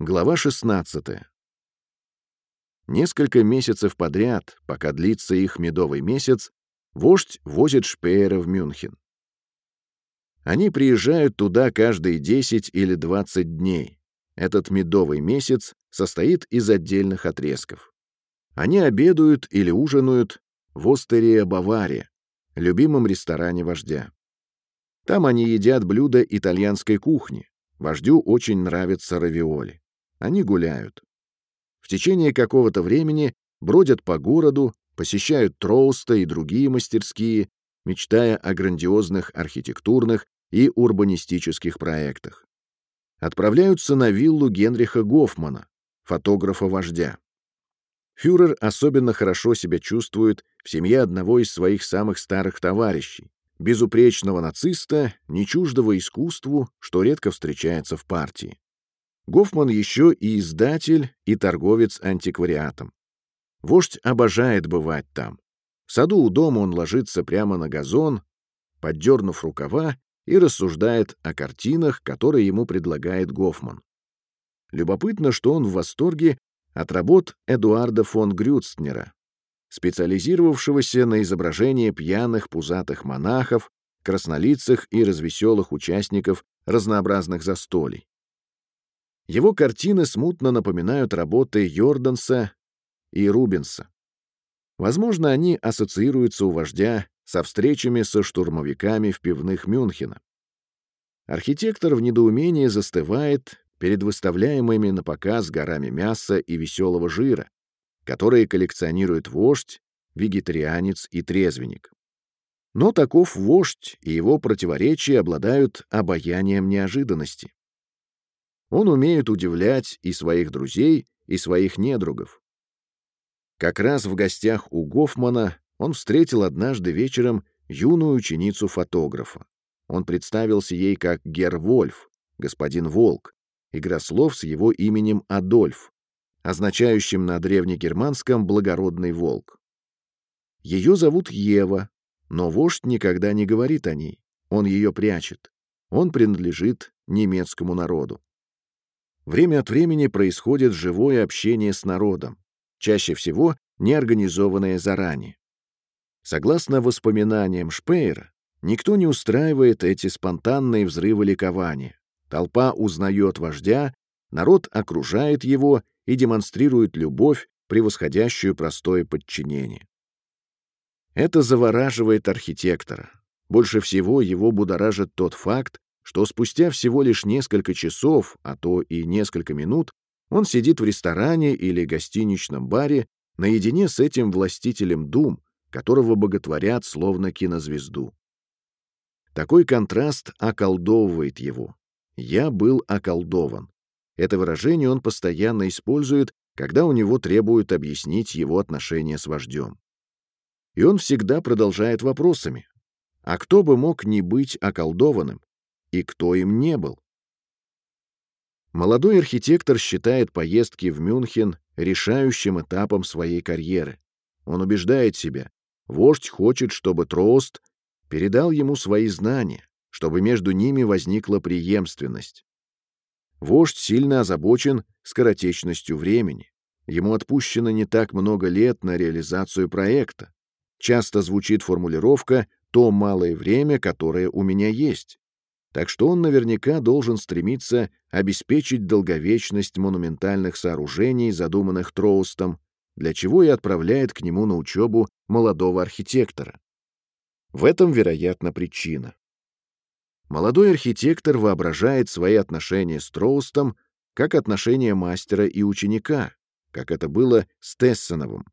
Глава 16. Несколько месяцев подряд, пока длится их медовый месяц, вождь возит Шпеера в Мюнхен. Они приезжают туда каждые 10 или 20 дней. Этот медовый месяц состоит из отдельных отрезков. Они обедают или ужинают в Остерия Бавария, любимом ресторане вождя. Там они едят блюда итальянской кухни. Вождю очень нравится равиоли. Они гуляют. В течение какого-то времени бродят по городу, посещают Троуста и другие мастерские, мечтая о грандиозных архитектурных и урбанистических проектах. Отправляются на виллу Генриха Гофмана, фотографа-вождя. Фюрер особенно хорошо себя чувствует в семье одного из своих самых старых товарищей, безупречного нациста, не чуждого искусству, что редко встречается в партии. Гофман еще и издатель, и торговец антиквариатом. Вождь обожает бывать там. В саду у дома он ложится прямо на газон, поддернув рукава, и рассуждает о картинах, которые ему предлагает Гофман. Любопытно, что он в восторге от работ Эдуарда фон Грюцтнера, специализировавшегося на изображении пьяных пузатых монахов, краснолицых и развеселых участников разнообразных застолий. Его картины смутно напоминают работы Йорданса и Рубенса. Возможно, они ассоциируются у вождя со встречами со штурмовиками в пивных Мюнхена. Архитектор в недоумении застывает перед выставляемыми на показ горами мяса и веселого жира, которые коллекционирует вождь, вегетарианец и трезвенник. Но таков вождь, и его противоречия обладают обаянием неожиданности. Он умеет удивлять и своих друзей, и своих недругов. Как раз в гостях у Гофмана он встретил однажды вечером юную ученицу фотографа. Он представился ей как Гер Вольф, господин Волк, игрослов с его именем Адольф, означающим на древнегерманском «благородный волк». Ее зовут Ева, но вождь никогда не говорит о ней, он ее прячет. Он принадлежит немецкому народу. Время от времени происходит живое общение с народом, чаще всего неорганизованное заранее. Согласно воспоминаниям Шпеера, никто не устраивает эти спонтанные взрывы ликования. Толпа узнает вождя, народ окружает его и демонстрирует любовь, превосходящую простое подчинение. Это завораживает архитектора. Больше всего его будоражит тот факт, что спустя всего лишь несколько часов, а то и несколько минут, он сидит в ресторане или гостиничном баре наедине с этим властителем дум, которого боготворят словно кинозвезду. Такой контраст околдовывает его. «Я был околдован». Это выражение он постоянно использует, когда у него требуют объяснить его отношения с вождем. И он всегда продолжает вопросами. А кто бы мог не быть околдованным? И кто им не был. Молодой архитектор считает поездки в Мюнхен решающим этапом своей карьеры. Он убеждает себя, вождь хочет, чтобы Трост передал ему свои знания, чтобы между ними возникла преемственность. Вождь сильно озабочен скоротечностью времени. Ему отпущено не так много лет на реализацию проекта. Часто звучит формулировка «то малое время, которое у меня есть» так что он наверняка должен стремиться обеспечить долговечность монументальных сооружений, задуманных Троустом, для чего и отправляет к нему на учебу молодого архитектора. В этом, вероятно, причина. Молодой архитектор воображает свои отношения с Троустом как отношения мастера и ученика, как это было с Тессеновым.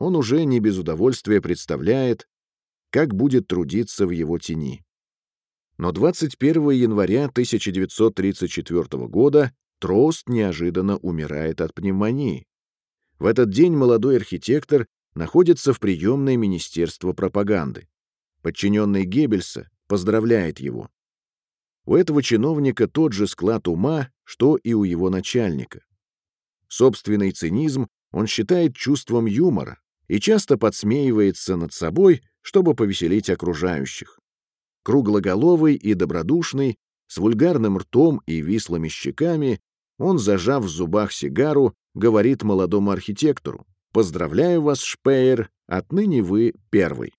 Он уже не без удовольствия представляет, как будет трудиться в его тени. Но 21 января 1934 года Трост неожиданно умирает от пневмонии. В этот день молодой архитектор находится в приемной Министерства пропаганды. Подчиненный Геббельса поздравляет его. У этого чиновника тот же склад ума, что и у его начальника. Собственный цинизм он считает чувством юмора и часто подсмеивается над собой, чтобы повеселить окружающих круглоголовый и добродушный, с вульгарным ртом и вислыми щеками, Он, зажав в зубах сигару, говорит молодому архитектору. «Поздравляю вас, Шпеер, отныне вы первый».